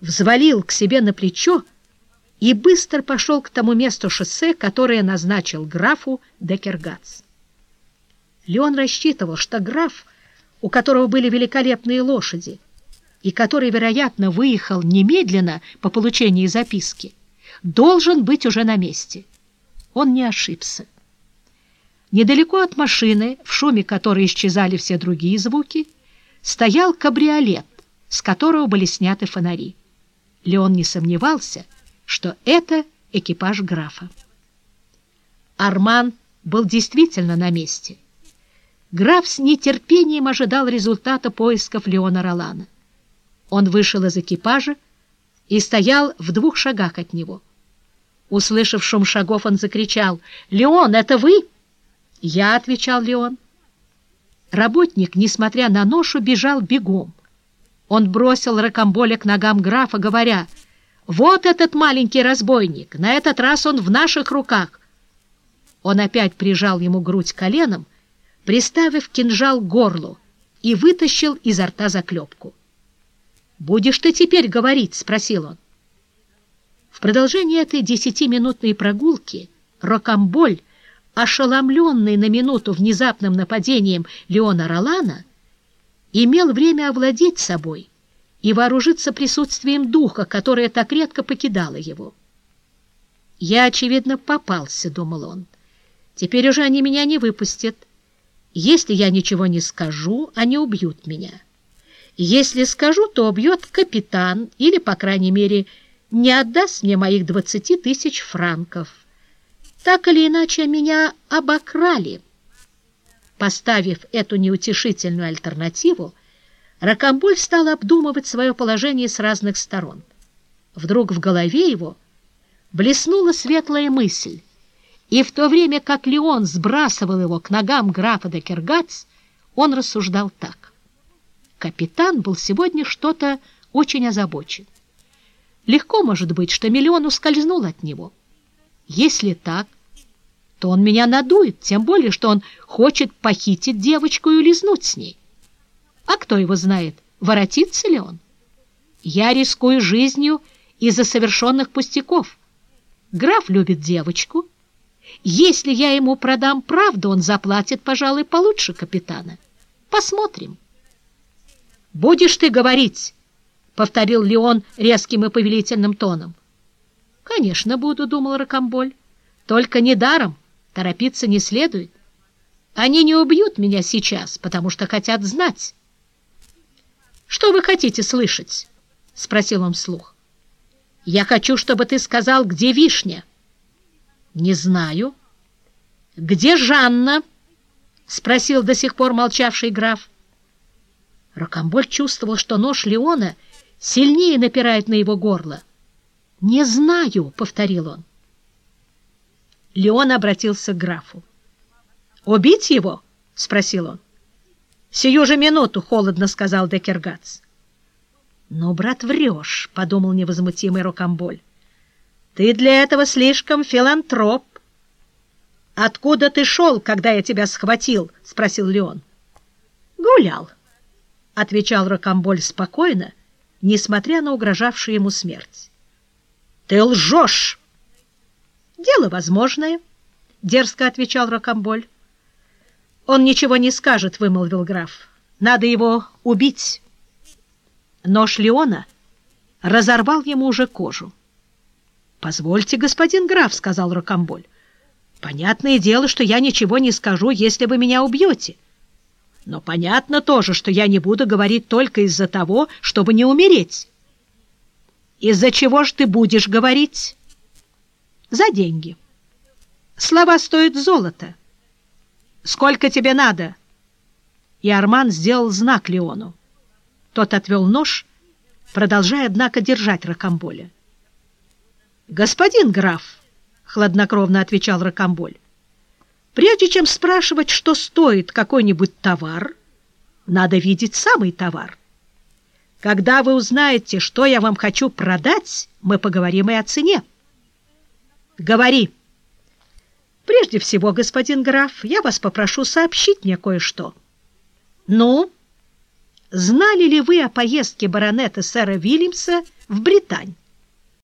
взвалил к себе на плечо и быстро пошел к тому месту шоссе, которое назначил графу Декергац. Леон рассчитывал, что граф, у которого были великолепные лошади, и который, вероятно, выехал немедленно по получении записки, должен быть уже на месте. Он не ошибся. Недалеко от машины, в шуме которой исчезали все другие звуки, стоял кабриолет, с которого были сняты фонари. Леон не сомневался, что это экипаж графа. Арман был действительно на месте. Граф с нетерпением ожидал результата поисков Леона Ролана. Он вышел из экипажа и стоял в двух шагах от него. Услышав шум шагов, он закричал «Леон, это вы?» «Я», — отвечал Леон. Работник, несмотря на ношу, бежал бегом. Он бросил ракомболя к ногам графа, говоря, «Вот этот маленький разбойник, на этот раз он в наших руках». Он опять прижал ему грудь коленом, приставив кинжал к горлу, и вытащил изо рта заклепку. «Будешь ты теперь говорить?» — спросил он. В продолжении этой десятиминутной прогулки Рокамболь, ошеломленный на минуту внезапным нападением Леона Ролана, имел время овладеть собой и вооружиться присутствием духа, которое так редко покидало его. «Я, очевидно, попался», — думал он. «Теперь уже они меня не выпустят. Если я ничего не скажу, они убьют меня. Если скажу, то убьет капитан или, по крайней мере, не отдаст мне моих двадцати тысяч франков. Так или иначе, меня обокрали». Поставив эту неутешительную альтернативу, Ракамболь стал обдумывать свое положение с разных сторон. Вдруг в голове его блеснула светлая мысль, и в то время как Леон сбрасывал его к ногам графа де Кергац, он рассуждал так. Капитан был сегодня что-то очень озабочен. Легко может быть, что миллион ускользнул от него. Если так, то он меня надует, тем более, что он хочет похитить девочку и улизнуть с ней. А кто его знает, воротится ли он? Я рискую жизнью из-за совершенных пустяков. Граф любит девочку. Если я ему продам правду, он заплатит, пожалуй, получше капитана. Посмотрим. «Будешь ты говорить?» — повторил Леон резким и повелительным тоном. «Конечно буду», — думал Рокомболь. «Только недаром». Торопиться не следует. Они не убьют меня сейчас, потому что хотят знать. «Что вы хотите слышать?» — спросил он вслух. «Я хочу, чтобы ты сказал, где вишня». «Не знаю». «Где Жанна?» — спросил до сих пор молчавший граф. Рокомболь чувствовал, что нож Леона сильнее напирает на его горло. «Не знаю», — повторил он. Леон обратился к графу. «Убить его?» — спросил он. «Сию же минуту», — холодно сказал Декергац. «Но, брат, врешь», — подумал невозмутимый Рокамболь. «Ты для этого слишком филантроп». «Откуда ты шел, когда я тебя схватил?» — спросил Леон. «Гулял», — отвечал Рокамболь спокойно, несмотря на угрожавшую ему смерть. «Ты лжешь!» «Дело возможное», — дерзко отвечал Рокомболь. «Он ничего не скажет», — вымолвил граф. «Надо его убить». Нож Леона разорвал ему уже кожу. «Позвольте, господин граф», — сказал Рокомболь. «Понятное дело, что я ничего не скажу, если вы меня убьете. Но понятно тоже, что я не буду говорить только из-за того, чтобы не умереть». «Из-за чего ж ты будешь говорить?» За деньги. Слова стоят золота. Сколько тебе надо? И Арман сделал знак Леону. Тот отвел нож, продолжая, однако, держать Рокамболя. «Господин граф», — хладнокровно отвечал Рокамболь, «прежде чем спрашивать, что стоит какой-нибудь товар, надо видеть самый товар. Когда вы узнаете, что я вам хочу продать, мы поговорим и о цене». Говори. Прежде всего, господин граф, я вас попрошу сообщить мне кое-что. Ну, знали ли вы о поездке баронета сэра Вильямса в Британь.